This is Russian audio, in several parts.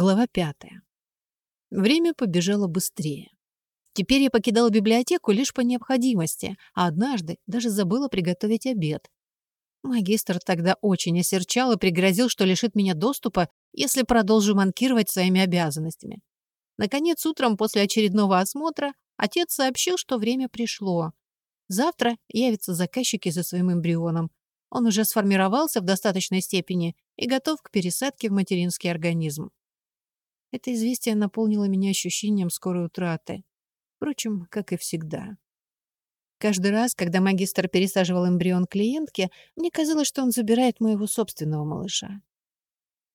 Глава пятая. Время побежало быстрее. Теперь я покидала библиотеку лишь по необходимости, а однажды даже забыла приготовить обед. Магистр тогда очень осерчал и пригрозил, что лишит меня доступа, если продолжу манкировать своими обязанностями. Наконец, утром после очередного осмотра отец сообщил, что время пришло. Завтра явятся заказчики за своим эмбрионом. Он уже сформировался в достаточной степени и готов к пересадке в материнский организм. Это известие наполнило меня ощущением скорой утраты. Впрочем, как и всегда. Каждый раз, когда магистр пересаживал эмбрион клиентке, мне казалось, что он забирает моего собственного малыша.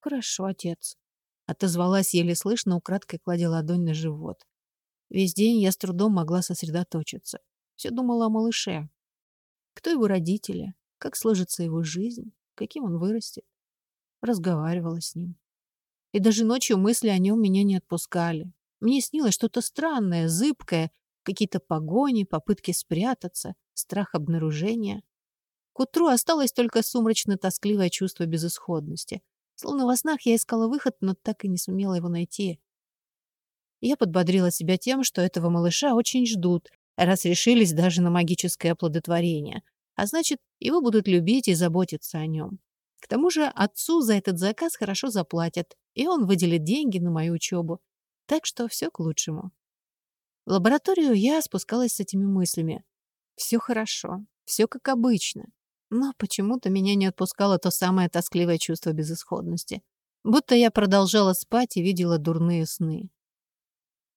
«Хорошо, отец», — отозвалась еле слышно, украдкой кладя ладонь на живот. Весь день я с трудом могла сосредоточиться. Все думала о малыше. Кто его родители? Как сложится его жизнь? Каким он вырастет? Разговаривала с ним. И даже ночью мысли о нем меня не отпускали. Мне снилось что-то странное, зыбкое, какие-то погони, попытки спрятаться, страх обнаружения. К утру осталось только сумрачно-тоскливое чувство безысходности. Словно во снах я искала выход, но так и не сумела его найти. Я подбодрила себя тем, что этого малыша очень ждут, раз решились даже на магическое оплодотворение. А значит, его будут любить и заботиться о нем. К тому же отцу за этот заказ хорошо заплатят, и он выделит деньги на мою учебу. Так что все к лучшему. В лабораторию я спускалась с этими мыслями. Все хорошо, все как обычно. Но почему-то меня не отпускало то самое тоскливое чувство безысходности. Будто я продолжала спать и видела дурные сны.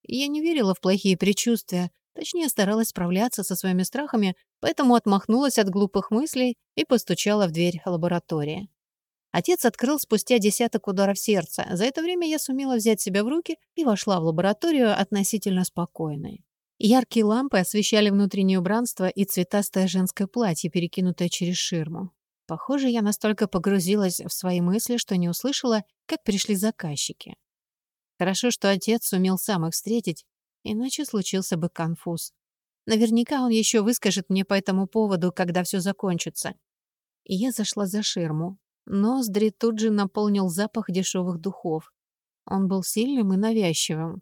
Я не верила в плохие предчувствия, точнее старалась справляться со своими страхами, поэтому отмахнулась от глупых мыслей и постучала в дверь лаборатории. Отец открыл спустя десяток ударов сердца. За это время я сумела взять себя в руки и вошла в лабораторию относительно спокойной. Яркие лампы освещали внутреннее убранство и цветастое женское платье, перекинутое через ширму. Похоже, я настолько погрузилась в свои мысли, что не услышала, как пришли заказчики. Хорошо, что отец сумел сам их встретить, иначе случился бы конфуз. Наверняка он еще выскажет мне по этому поводу, когда все закончится. И я зашла за ширму, Ноздри тут же наполнил запах дешевых духов. Он был сильным и навязчивым.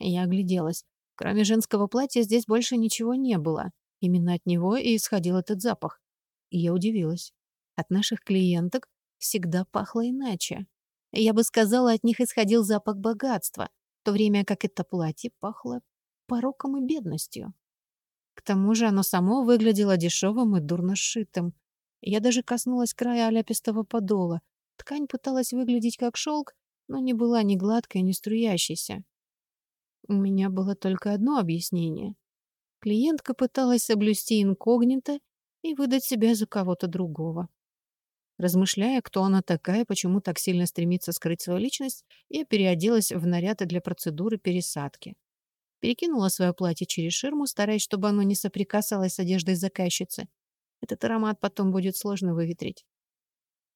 Я огляделась. Кроме женского платья здесь больше ничего не было. Именно от него и исходил этот запах. И я удивилась. От наших клиенток всегда пахло иначе. Я бы сказала, от них исходил запах богатства, в то время как это платье пахло пороком и бедностью. К тому же оно само выглядело дешевым и дурно сшитым. Я даже коснулась края аляпистого подола. Ткань пыталась выглядеть как шелк, но не была ни гладкой, ни струящейся. У меня было только одно объяснение. Клиентка пыталась соблюсти инкогнито и выдать себя за кого-то другого. Размышляя, кто она такая, почему так сильно стремится скрыть свою личность, я переоделась в наряды для процедуры пересадки. Перекинула свое платье через ширму, стараясь, чтобы оно не соприкасалось с одеждой заказчицы. Этот аромат потом будет сложно выветрить.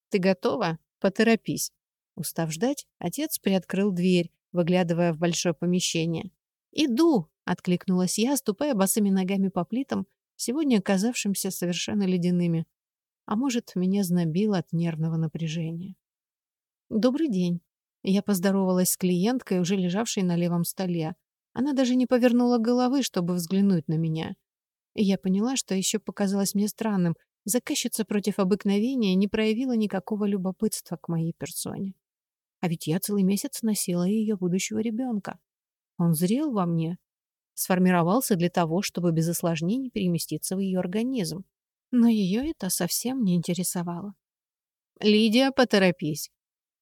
«Ты готова? Поторопись». Устав ждать, отец приоткрыл дверь, выглядывая в большое помещение. «Иду!» — откликнулась я, ступая босыми ногами по плитам, сегодня оказавшимся совершенно ледяными. А может, меня знобило от нервного напряжения. «Добрый день». Я поздоровалась с клиенткой, уже лежавшей на левом столе. Она даже не повернула головы, чтобы взглянуть на меня. И я поняла, что еще показалось мне странным. Заказчица против обыкновения не проявила никакого любопытства к моей персоне. А ведь я целый месяц носила ее будущего ребенка. Он зрел во мне, сформировался для того, чтобы без осложнений переместиться в ее организм. Но ее это совсем не интересовало. «Лидия, поторопись!»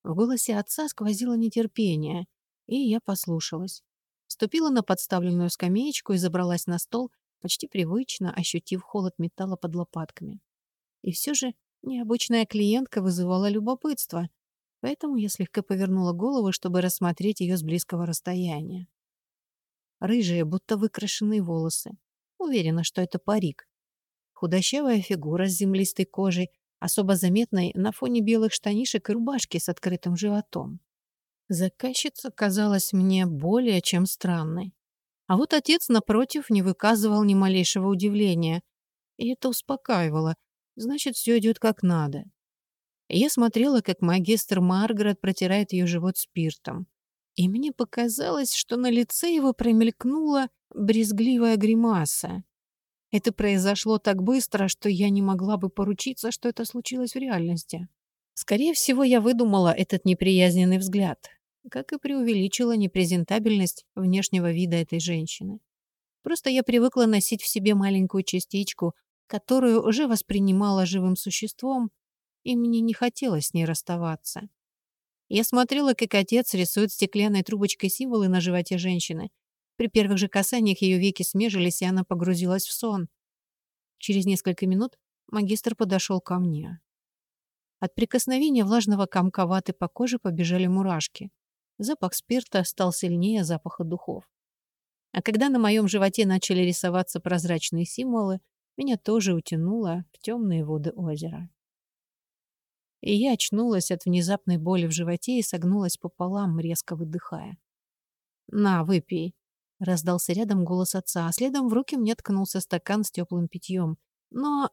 В голосе отца сквозило нетерпение, и я послушалась. Ступила на подставленную скамеечку и забралась на стол, почти привычно ощутив холод металла под лопатками. И все же необычная клиентка вызывала любопытство, поэтому я слегка повернула голову, чтобы рассмотреть ее с близкого расстояния. Рыжие, будто выкрашенные волосы. Уверена, что это парик. Худощавая фигура с землистой кожей, особо заметной на фоне белых штанишек и рубашки с открытым животом. Заказчица казалась мне более чем странной. А вот отец, напротив, не выказывал ни малейшего удивления. И это успокаивало. Значит, все идет как надо. Я смотрела, как магистр Маргарет протирает ее живот спиртом. И мне показалось, что на лице его промелькнула брезгливая гримаса. Это произошло так быстро, что я не могла бы поручиться, что это случилось в реальности. Скорее всего, я выдумала этот неприязненный взгляд, как и преувеличила непрезентабельность внешнего вида этой женщины. Просто я привыкла носить в себе маленькую частичку, которую уже воспринимала живым существом, и мне не хотелось с ней расставаться. Я смотрела, как отец рисует стеклянной трубочкой символы на животе женщины. При первых же касаниях ее веки смежились, и она погрузилась в сон. Через несколько минут магистр подошел ко мне. От прикосновения влажного комка по коже побежали мурашки. Запах спирта стал сильнее запаха духов. А когда на моем животе начали рисоваться прозрачные символы, меня тоже утянуло в темные воды озера и я очнулась от внезапной боли в животе и согнулась пополам, резко выдыхая. «На, выпей», — раздался рядом голос отца, а следом в руки мне ткнулся стакан с теплым питьем. Но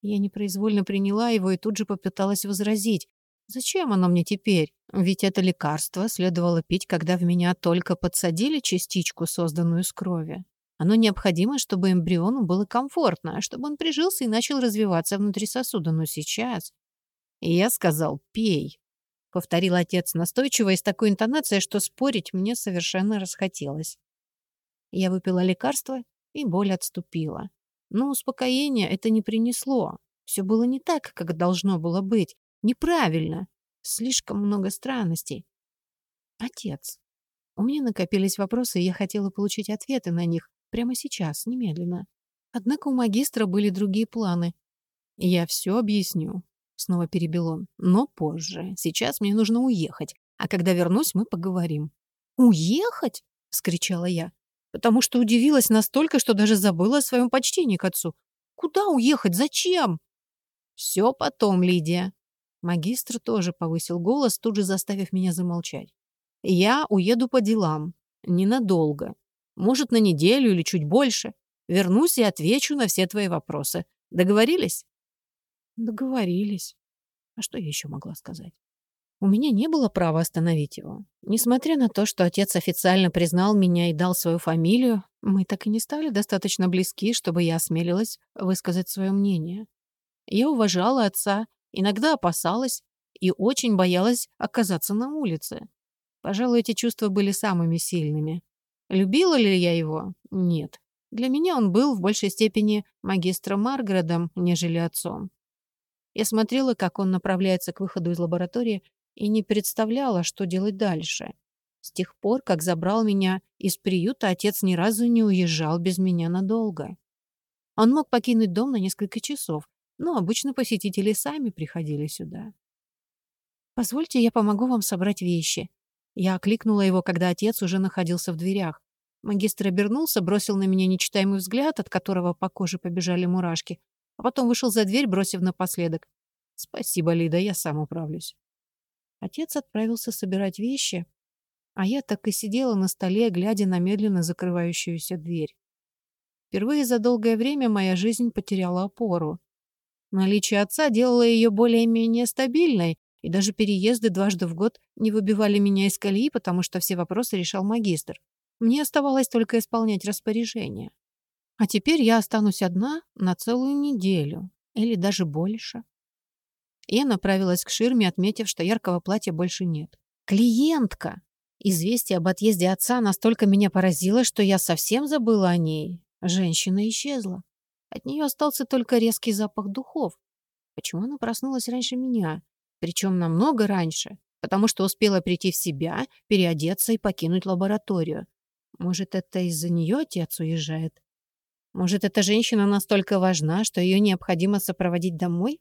я непроизвольно приняла его и тут же попыталась возразить. «Зачем оно мне теперь? Ведь это лекарство следовало пить, когда в меня только подсадили частичку, созданную из крови. Оно необходимо, чтобы эмбриону было комфортно, чтобы он прижился и начал развиваться внутри сосуда. Но сейчас и я сказал «пей», — повторил отец настойчиво и с такой интонацией, что спорить мне совершенно расхотелось. Я выпила лекарство, и боль отступила. Но успокоение это не принесло. Все было не так, как должно было быть. Неправильно. Слишком много странностей. Отец. У меня накопились вопросы, и я хотела получить ответы на них прямо сейчас, немедленно. Однако у магистра были другие планы. Я все объясню. Снова перебил он. Но позже. Сейчас мне нужно уехать. А когда вернусь, мы поговорим. «Уехать?» — вскричала я. Потому что удивилась настолько, что даже забыла о своем почтении к отцу. «Куда уехать? Зачем?» «Все потом, Лидия». Магистр тоже повысил голос, тут же заставив меня замолчать. «Я уеду по делам. Ненадолго. Может, на неделю или чуть больше. Вернусь и отвечу на все твои вопросы. Договорились?» Договорились. А что я еще могла сказать? У меня не было права остановить его. Несмотря на то, что отец официально признал меня и дал свою фамилию, мы так и не стали достаточно близки, чтобы я осмелилась высказать свое мнение. Я уважала отца, иногда опасалась и очень боялась оказаться на улице. Пожалуй, эти чувства были самыми сильными. Любила ли я его? Нет. Для меня он был в большей степени магистром Маргародом, нежели отцом. Я смотрела, как он направляется к выходу из лаборатории, и не представляла, что делать дальше. С тех пор, как забрал меня из приюта, отец ни разу не уезжал без меня надолго. Он мог покинуть дом на несколько часов, но обычно посетители сами приходили сюда. «Позвольте, я помогу вам собрать вещи». Я окликнула его, когда отец уже находился в дверях. Магистр обернулся, бросил на меня нечитаемый взгляд, от которого по коже побежали мурашки, а потом вышел за дверь, бросив напоследок. «Спасибо, Лида, я сам управлюсь». Отец отправился собирать вещи, а я так и сидела на столе, глядя на медленно закрывающуюся дверь. Впервые за долгое время моя жизнь потеряла опору. Наличие отца делало ее более-менее стабильной, и даже переезды дважды в год не выбивали меня из колеи, потому что все вопросы решал магистр. Мне оставалось только исполнять распоряжения. А теперь я останусь одна на целую неделю. Или даже больше. Я направилась к ширме, отметив, что яркого платья больше нет. Клиентка! Известие об отъезде отца настолько меня поразило, что я совсем забыла о ней. Женщина исчезла. От нее остался только резкий запах духов. Почему она проснулась раньше меня? Причем намного раньше, потому что успела прийти в себя, переодеться и покинуть лабораторию. Может, это из-за нее отец уезжает? Может, эта женщина настолько важна, что ее необходимо сопроводить домой?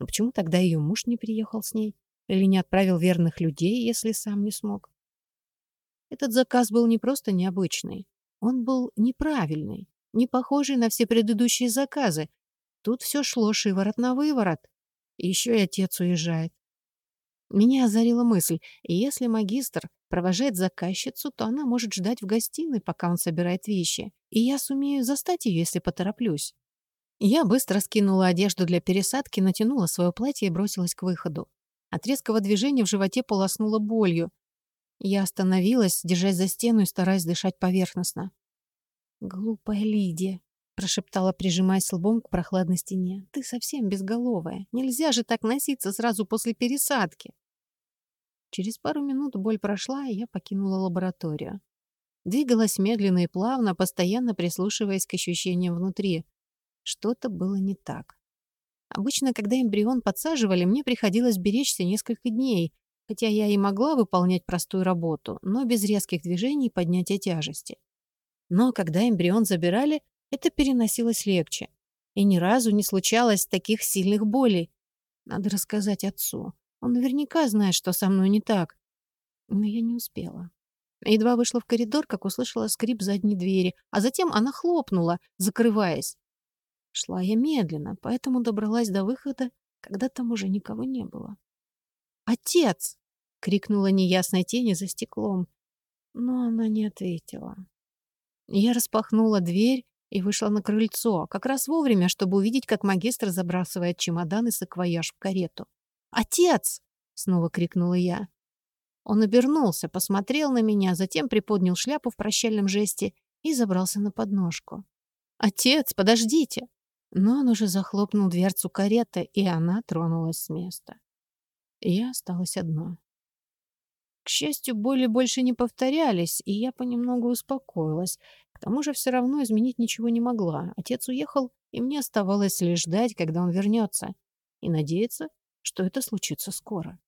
Но почему тогда ее муж не приехал с ней? Или не отправил верных людей, если сам не смог? Этот заказ был не просто необычный. Он был неправильный, не похожий на все предыдущие заказы. Тут все шло шиворот на выворот. еще и отец уезжает. Меня озарила мысль, если магистр провожает заказчицу, то она может ждать в гостиной, пока он собирает вещи, и я сумею застать ее, если потороплюсь. Я быстро скинула одежду для пересадки, натянула свое платье и бросилась к выходу. От резкого движения в животе полоснула болью. Я остановилась, держась за стену и стараясь дышать поверхностно. «Глупая Лидия», — прошептала, прижимаясь лбом к прохладной стене. «Ты совсем безголовая. Нельзя же так носиться сразу после пересадки». Через пару минут боль прошла, и я покинула лабораторию. Двигалась медленно и плавно, постоянно прислушиваясь к ощущениям внутри. Что-то было не так. Обычно, когда эмбрион подсаживали, мне приходилось беречься несколько дней, хотя я и могла выполнять простую работу, но без резких движений поднятия тяжести. Но когда эмбрион забирали, это переносилось легче. И ни разу не случалось таких сильных болей. Надо рассказать отцу. Он наверняка знает, что со мной не так. Но я не успела. Едва вышла в коридор, как услышала скрип задней двери, а затем она хлопнула, закрываясь. Шла я медленно, поэтому добралась до выхода, когда там уже никого не было. «Отец!» — крикнула неясной тени за стеклом, но она не ответила. Я распахнула дверь и вышла на крыльцо, как раз вовремя, чтобы увидеть, как магистр забрасывает чемодан и саквояж в карету. «Отец!» — снова крикнула я. Он обернулся, посмотрел на меня, затем приподнял шляпу в прощальном жесте и забрался на подножку. «Отец, подождите!» Но он уже захлопнул дверцу кареты, и она тронулась с места. Я осталась одна. К счастью, боли больше не повторялись, и я понемногу успокоилась. К тому же все равно изменить ничего не могла. Отец уехал, и мне оставалось лишь ждать, когда он вернется, и надеяться, что это случится скоро.